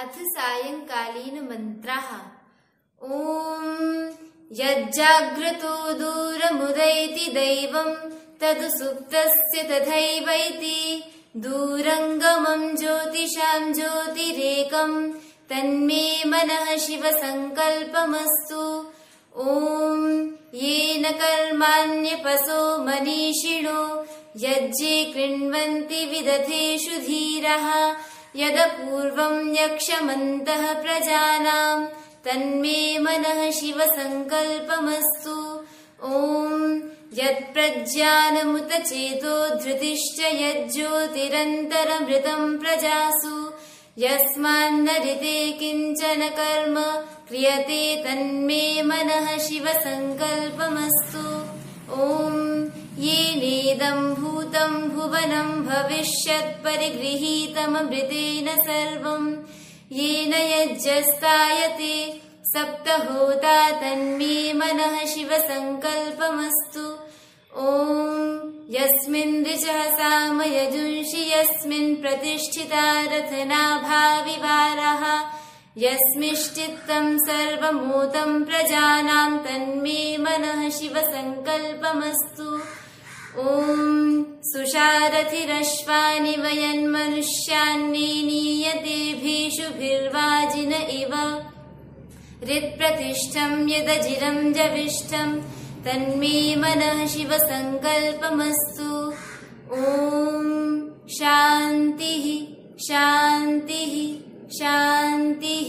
अथ सायङ्कालीनमन्त्राः ॐ यज्जाग्रतो दूरमुदैति दैवम् तद् सुप्तस्य तथैवैति। दूरङ्गमम् ज्योतिषाम् ज्योतिरेकम् तन्मे मनः शिवसङ्कल्पमस्तु। ॐ येन कर्माण्यपसो मनीषिणो यज्जे कृण्वन्ति विदधेषु धीरः यदपूर्वम् यक्षमन्तः प्रजानाम् तन्मे मनः शिवसङ्कल्पमस्तु। ॐ यत्प्रज्ञानमुत चेतो धृतिश्च यज्ज्योतिरन्तरमृतम् प्रजासु। यस्मान्नरिते किञ्चन कर्म क्रियते तन्मे मनः शिवसङ्कल्पमस्तु। ॐ येनेदम् भूतम् भुवनम् भविष्यत्परिगृहीतममृतेन सर्वम् येन यज्जस्तायते सप्तहोता तन्मे मनः शिवसङ्कल्पमस्तु। ॐ यस्मिन् ऋचः सामयजुंषि यस्मिन् प्रतिष्ठिता रथनाभाविवारः यस्मिश्चित्तम् सर्वमूतम् प्रजानाम् तन्मे मनः शिवसङ्कल्पमस्तु। ॐ सुषारथिरश्वानि वयन्मनुष्यान्नीयते भीषुभिर्वाजिन इव। हृत्प्रतिष्ठम् यदजिरम् जविष्ठम् तन्मे मनः शिवसङ्कल्पमस्तु। ॐ शान्तिः शान्तिः शान्तिः